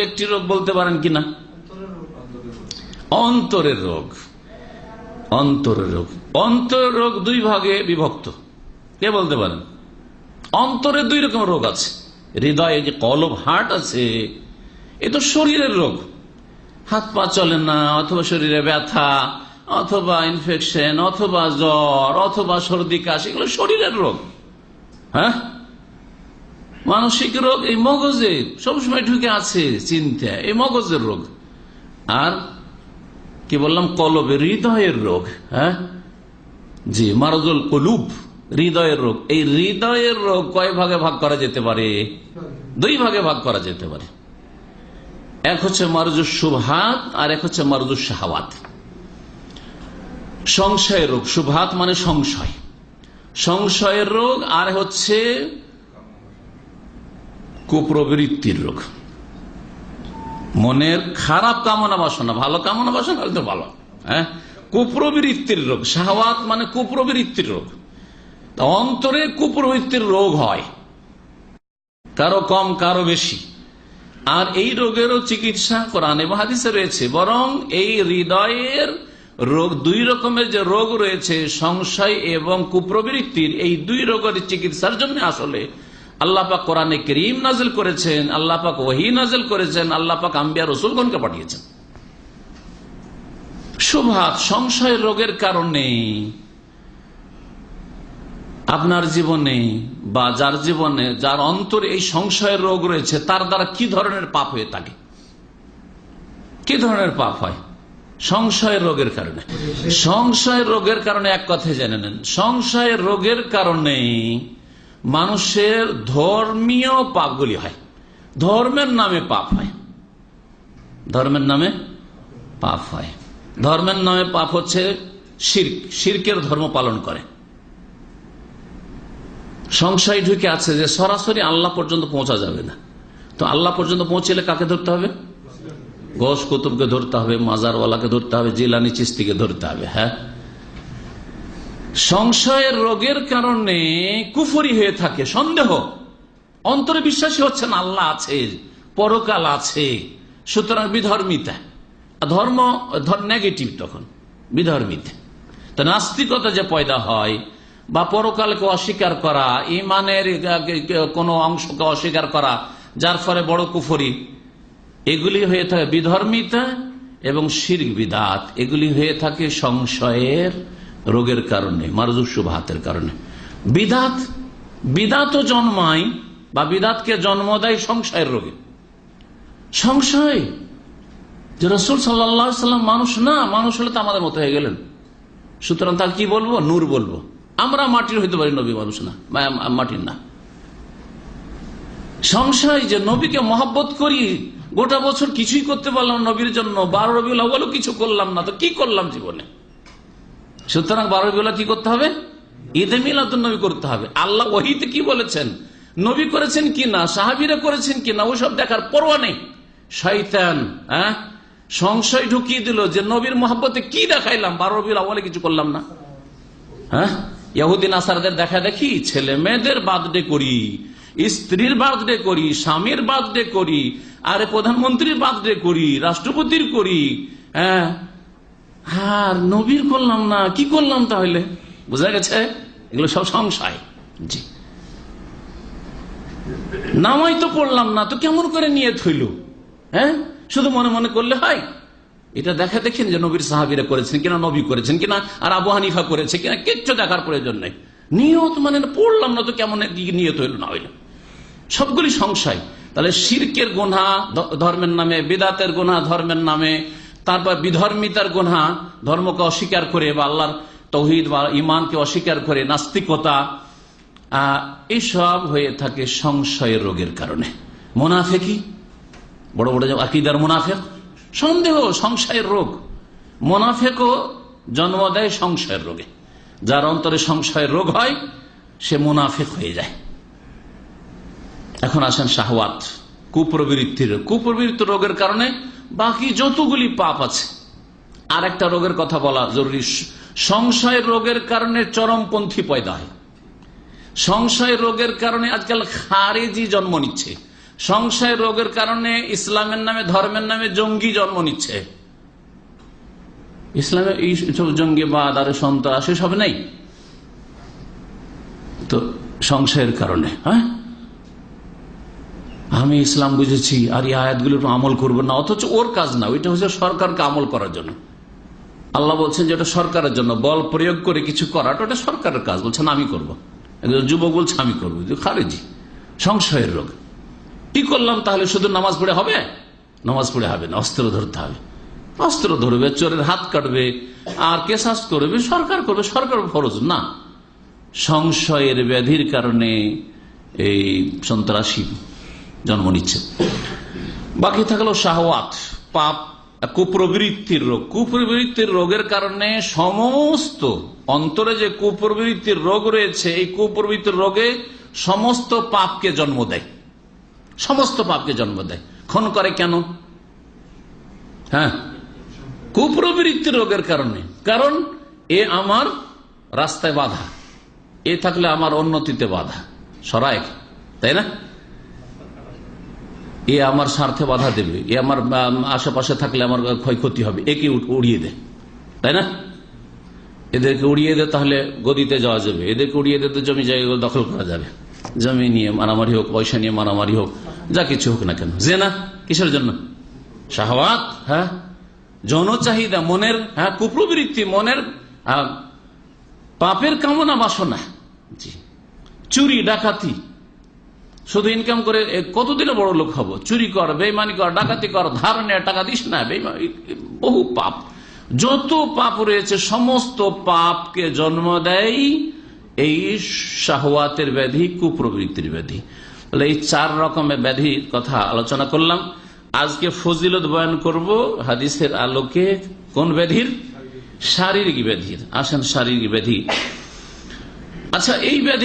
একটি রোগ বলতে পারেন কিনা? অন্তরের রোগ। অন্তরের রোগ। অন্তরের রোগ দুই ভাগে বিভক্ত। কে বলতে পারেন? অন্তরে দুই রকম রোগ আছে। হৃদয়ে যে কলব হার্ট আছে, এ তো শরীরের রোগ। হাত পা চলে না, অথবা শরীরে ব্যথা, অথবা ইনফেকশন অথবা জ্বর, অথবা সর্দি কাশ, এগুলো শরীরের রোগ। হ্যাঁ? মানসিক রোগ, এই মগজে সবসময় ঢুকে আছে চিন্তা, এই মগজের রোগ। আর কি বললাম? কলবে হৃদয়ের রোগ হ্যাঁ? জি, মারজুল কলুব, হৃদয়ের রোগ। এই হৃদয়ের রোগ কয় ভাগে ভাগ করা যেতে পারে? দুই ভাগে ভাগ করা যেতে পারে। এক হচ্ছে মারজুর সুভাত আর এক হচ্ছে মারজুর শাহাওয়াত। সংশয়ের রোগ সুভাত মানে সংশয়। সংশয়ের রোগ, আর হচ্ছে কুপ্রবৃত্তির রোগ। মনের খারাপ কামনা বাসনা, ভালো কামনা বাসনা ভালো হ্যাঁ? কুপ্রবৃত্তির রোগ, শাহওয়াত মানে কুপ্রবৃত্তির রোগ। অন্তরে কুপ্রবৃত্তির রোগ হয়, কারও কম, কারও বেশি। আর এই রোগেরও চিকিৎসা কোরআন এবং হাদিসে রয়েছে, বরং এই হৃদয়ের রোগ, দুই রকমের যে রোগ রয়েছে, সংশয় এবং কুপ্রবৃত্তির, এই দুই রোগের চিকিৎসার জন্য আসলে আল্লাহ পাক কোরআনে করিম নাজেল করেছেন, আল্লাহ পাক ওহি নাজেল করেছেন, আল্লাহ পাক আম্বিয়া রসুলগণকে পাঠিয়েছেন। সুভাত সংশয় রোগের কারণে আপনার জীবনে বা যার জীবনে, যার অন্তরে এই সংশয়ের রোগ রয়েছে, তার দ্বারা কি ধরনের পাপ হয়ে থাকে? কি ধরনের পাপ হয়? সংশয়ের রোগের কারণে। সংশয়ের রোগের কারণে এক কথা জেনে নেন। সংশয়ের রোগের কারণে মানুষের ধর্মীয় পাপগুলি হয়। ধর্মের নামে পাপ হয়। ধর্মের নামে পাপ হয়। ধর্মের নামে পাপ হচ্ছে শির্ক। শির্কের ধর্ম পালন করে। সংশয় ঢুকে আছে যে সরাসরি আল্লাহ পর্যন্ত পৌঁছা যাবে না। তো আল্লাহ পর্যন্ত পৌঁছলে কাকে ধরতে হবে? গোস কুতুবকে ধরতে হবে, মাজারওয়ালাকে ধরতে হবে, জিলানি চিস্তিকে ধরতে হবে হ্যাঁ? সংশয়ের রোগের কারণে কুফরি হয়ে থাকে, সন্দেহ। অন্তরে বিশ্বাসী হচ্ছে না আল্লাহ আছে, পরকাল আছে, সুতরাং বিধর্মিতা। ধর্ম নেগেটিভ তখন, বিধর্মিতা। তো নাস্তিকতা যে পয়দা হয়, বা পরকালকে অস্বীকার করা, ইমানের কোনো অংশকে অস্বীকার করা, যার ফলে বড় কুফরি, এগুলি হয়ে থাকে বিধর্মিতা এবং শির বিদাত। এগুলি হয়ে থাকে সংশয়ের রোগের কারণে মারজুসু ভাতের কারণে। বিদাত বিদাত জন্মায়, বা বিদাতকে জন্ম দেয় সংশয়ের রোগে। সংশয়? যে রসুল সাল্লাম মানুষ না, মানুষ হলে তো আমাদের মতো হয়ে গেলেন। সুতরাং তাকে কি বলব? নূর বলব। আমরা মাটির হইতে পারি নবী মানুষ না মাটির না। সংশয় যে নবীকে মহব্বত করি, গোটা বছর কিছুই করতে পারলাম নবীর জন্য, বারো রবি কিছু করলাম না, তো কি করলাম জীবনে? সুতরাং বারো রবি কি করতে হবে? ঈদে মিলাদ নবী করতে হবে। আল্লাহ ওহিতে কি বলেছেন? নবী করেছেন কি না? সাহাবিরা করেছেন কি না? ওসব দেখার পরোয়া নেই। শৈতান হ্যাঁ? সংশয় ঢুকিয়ে দিল যে নবীর মহব্বতে কি দেখাইলাম? বারো রবি আওয়ালে কিছু করলাম না। হ্যাঁ? ইয়াহুদ্দিন আসারদের দেখা দেখি, ছেলে মেয়েদের বার্থডে করি, স্ত্রীর বার্থডে করি, স্বামীর বার্থডে করি, আরে প্রধানমন্ত্রীর বার্থডে করি, রাষ্ট্রপতির করি হ্যাঁ? আর নবীর করলাম না, কি করলাম তাহলে? বোঝা গেছে? এগুলো সব সংশয়। জি। নামাই তো পড়লাম না, তো কেমন করে নিয়ে থইল হ্যাঁ? শুধু মনে মনে করলে হয়। এটা দেখা দেখেন যে নবীর সাহাবিরা করেছেন কিনা, নবী করেছেন কিনা, আর আবু হানিফা করেছে কিনা, কিচ্ছু দেখার প্রয়োজন নেই। নিয়ত মানে পড়লাম না তো কেমন নিয়ত হইল না হইল। সবগুলি সংশয়। তাহলে শির্কের গোনা ধর্মের নামে, বেদাতের গোনা ধর্মের নামে তারপর বিধর্মিতার গোনা ধর্মকে অস্বীকার করে বা আল্লাহর তৌহিদ বা ইমানকে অস্বীকার করে নাস্তিকতা এসব হয়ে থাকে সংশয়ের রোগের কারণে। মোনাফেকি, বড় বড় আকিদার মুনাফেক, সন্দেহ, সংশয়ের রোগ। মোনাফেকও জন্ম দেয় সংশয়ের রোগে। যার অন্তরে সংশয়ের রোগ হয়, সে মুনাফেক হয়ে যায়। এখন আসেন শাহওয়াত, কুপ্রবৃত্তির, কুপ্রবৃত্তি রোগের কারণে বাকি যতগুলি পাপ আছে আর একটা রোগের কথা বলা জরুরি। সংশয়ের রোগের কারণে চরমপন্থী পয়দা হয়। সংশয় রোগের কারণে আজকাল খারেজি জন্ম নিচ্ছে। সংশয় রোগের কারণে ইসলামের নামে, ধর্মের নামে জঙ্গি জন্ম নিচ্ছে। ইসলামে এই সব জঙ্গিবাদ, আর সন্ত্রাস, এসব নেই। তো সংশয়ের কারণে হ্যাঁ? আমি ইসলাম বুঝেছি আর এই আয়াতগুলোর আমল করব না, অথচ ওর কাজ না, ওইটা হচ্ছে সরকারকে আমল করার জন্য। আল্লাহ বলছেন যে ওটা সরকারের জন্য, বল প্রয়োগ করে কিছু করাটা ওটা সরকারের কাজ, বলছেন আমি করব। একজন যুবক বলছে, আমি করব। খারেজি, সংশয়ের রোগ। কি করলাম তাহলে, শুধু নামাজ পড়ে হবে? নামাজ পড়ে হবে না, অস্ত্র ধরতে হবে। অস্ত্র ধরবে, চোরের হাত কাটবে, আর কেসাস করবে, সরকার করবে, সরকার ফরজ, না। সংশয়ের ব্যাধির কারণে এই সন্ত্রাসী জন্ম নিচ্ছে। বাকি থাকল শাহওয়াত, পাপ কুপ্রবৃত্তির রোগ। কুপ্রবৃত্তির রোগের কারণে সমস্ত অন্তরে যে কুপ্রবৃত্তির রোগ রয়েছে, এই কুপ্রবৃত্তির রোগে সমস্ত পাপকে জন্ম দেয়। সমস্ত পাপকে জন্ম দেয়। ক্ষণ করে কেন? হ্যাঁ? কুপ্রবৃত্তির রোগের কারণে। কারণ এ আমার রাস্তায় বাধা। এ থাকলে আমার উন্নতিতে বাধা। সরাই তাই না? এ আমার স্বার্থে বাধা দেবে, এ আমার আশেপাশে থাকলে আমার ক্ষয়ক্ষতি হবে। একে উড়িয়ে দে। তাই না? এদেরকে উড়িয়ে দে, তাহলে গদিতে যাওয়া যাবে। এদেরকে উড়িয়ে দে তো জমি জায়গাগুলো দখল করা যাবে। জমি নিয়ে মারামারি হোক, পয়সা নিয়ে মারামারি হোক, যা কিছু হোক না কেন। যে না কিসের জন্য? শাহওয়াত হ্যাঁ? যৌন চাহিদা মনের হ্যাঁ কুপ্রবৃত্তি, মনের পাপের কামনা বাসনা। জি। চুরি, ডাকাতি শুধু ইনকাম করে কতদিনে বড় লোক হব? চুরি কর, বেইমানি কর, ডাকাতি কর, ধার নে টাকা দিস না বহু পাপ। যত পাপ রয়েছে, সমস্ত পাপকে জন্ম দেয় এই শাহওয়াতের ব্যাধি, কুপ্রবৃত্তির ব্যাধি। বলে এই চার রকমের ব্যাধির কথা আলোচনা করলাম। আজকে ফজিলত বয়ান করব হাদিসের আলোকে। কোন ব্যাধির? শারীরিক ব্যাধির। আসেন শারীরিক ব্যাধি। আচ্ছা এই ব্যাধি